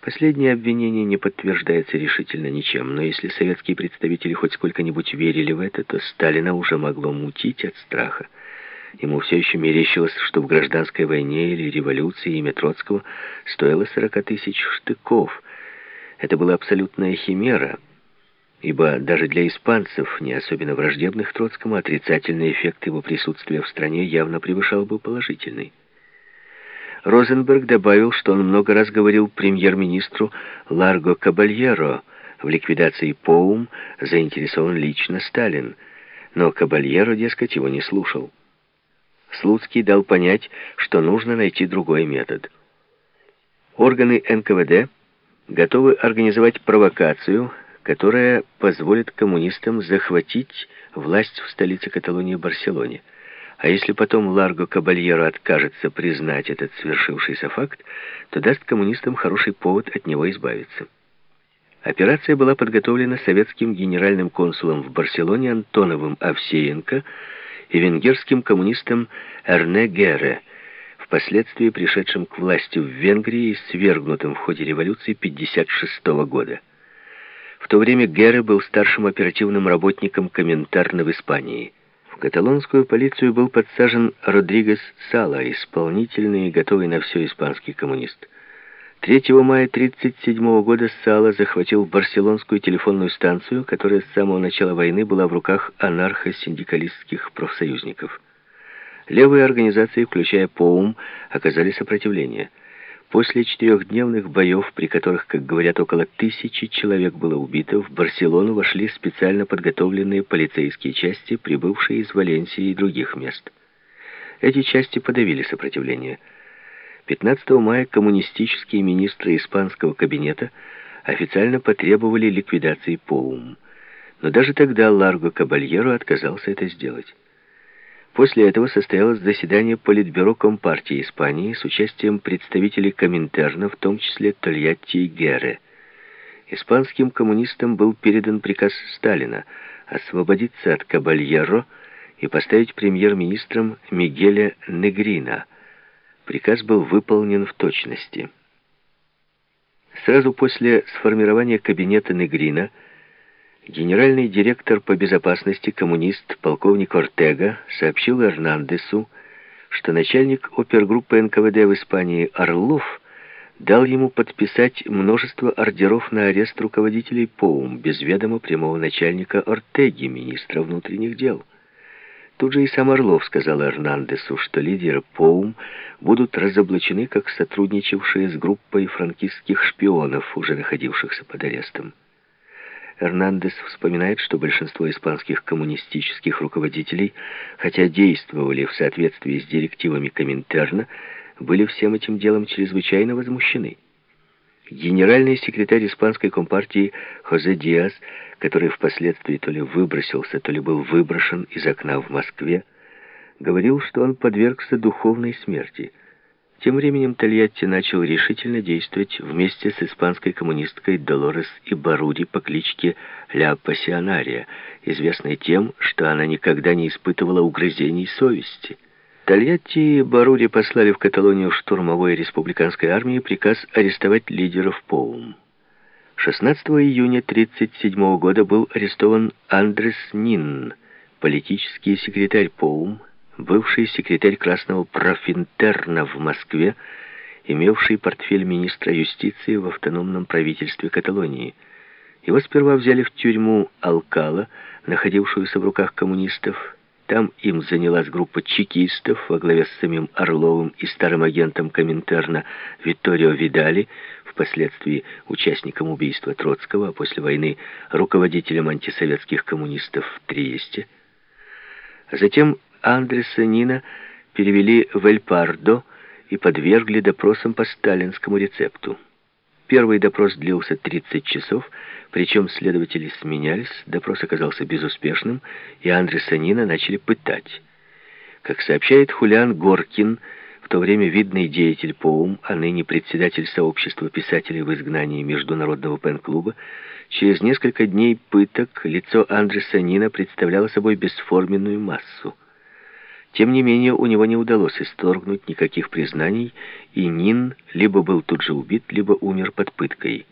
Последнее обвинение не подтверждается решительно ничем, но если советские представители хоть сколько-нибудь верили в это, то Сталина уже могло мутить от страха. Ему все еще мерещилось, что в гражданской войне или революции имя Троцкого стоило 40 тысяч штыков. Это была абсолютная химера, ибо даже для испанцев, не особенно враждебных Троцкому, отрицательный эффект его присутствия в стране явно превышал бы положительный. Розенберг добавил, что он много раз говорил премьер-министру Ларго Кабальеро, в ликвидации Поум заинтересован лично Сталин, но Кабальеро, дескать, его не слушал. Слуцкий дал понять, что нужно найти другой метод. Органы НКВД готовы организовать провокацию, которая позволит коммунистам захватить власть в столице Каталонии Барселоне. А если потом Ларго Кабальеро откажется признать этот свершившийся факт, то даст коммунистам хороший повод от него избавиться. Операция была подготовлена советским генеральным консулом в Барселоне Антоновым Овсеенко и венгерским коммунистом Эрне Гере, впоследствии пришедшим к власти в Венгрии и свергнутым в ходе революции 1956 года. В то время Гере был старшим оперативным работником Коминтерна в Испании. Каталонскую полицию был подсажен Родригес Сала, исполнительный и готовый на все испанский коммунист. 3 мая 1937 года Сала захватил барселонскую телефонную станцию, которая с самого начала войны была в руках анархо-синдикалистских профсоюзников. Левые организации, включая ПОУМ, оказали сопротивление. После четырехдневных боев, при которых, как говорят, около тысячи человек было убито, в Барселону вошли специально подготовленные полицейские части, прибывшие из Валенсии и других мест. Эти части подавили сопротивление – 15 мая коммунистические министры испанского кабинета официально потребовали ликвидации ПОУМ. Но даже тогда Ларго Кабальеро отказался это сделать. После этого состоялось заседание Политбюро Компартии Испании с участием представителей Коминтерна, в том числе Тольятти и Герре. Испанским коммунистам был передан приказ Сталина освободиться от Кабальеро и поставить премьер-министром Мигеля Негрина – Приказ был выполнен в точности. Сразу после сформирования кабинета Негрина генеральный директор по безопасности коммунист полковник Ортега сообщил Эрнандесу, что начальник опергруппы НКВД в Испании Орлов дал ему подписать множество ордеров на арест руководителей ПОУМ без ведома прямого начальника Ортеги, министра внутренних дел. Тут же и сам Орлов сказал Эрнандесу, что лидеры ПОУМ будут разоблачены как сотрудничавшие с группой франкистских шпионов, уже находившихся под арестом. Эрнандес вспоминает, что большинство испанских коммунистических руководителей, хотя действовали в соответствии с директивами Коминтерна, были всем этим делом чрезвычайно возмущены. Генеральный секретарь испанской компартии Хозе Диас, который впоследствии то ли выбросился, то ли был выброшен из окна в Москве, говорил, что он подвергся духовной смерти. Тем временем Тольятти начал решительно действовать вместе с испанской коммунисткой Долорес и Баруди по кличке Ля Пассионария, известной тем, что она никогда не испытывала угрызений совести. Тольятти и Баруди послали в Каталонию штурмовой республиканской армии приказ арестовать лидеров ПОУМ. 16 июня 1937 года был арестован Андрес Нин, политический секретарь ПОУМ, бывший секретарь Красного профинтерна в Москве, имевший портфель министра юстиции в автономном правительстве Каталонии. Его сперва взяли в тюрьму Алкала, находившуюся в руках коммунистов, там им занялась группа чекистов во главе с самим Орловым и старым агентом Коминтерна Витторио Видали, впоследствии участником убийства Троцкого, а после войны руководителем антисоветских коммунистов в Триесте. Затем Андреса Нина перевели в Эль-Пардо и подвергли допросам по сталинскому рецепту. Первый допрос длился 30 часов, причем следователи сменялись, допрос оказался безуспешным, и Андреса Нина начали пытать. Как сообщает Хулиан Горкин, в то время видный деятель ПОУМ, а ныне председатель сообщества писателей в изгнании Международного пен-клуба, через несколько дней пыток лицо Андреса Нина представляло собой бесформенную массу. Тем не менее, у него не удалось исторгнуть никаких признаний, и Нин либо был тут же убит, либо умер под пыткой.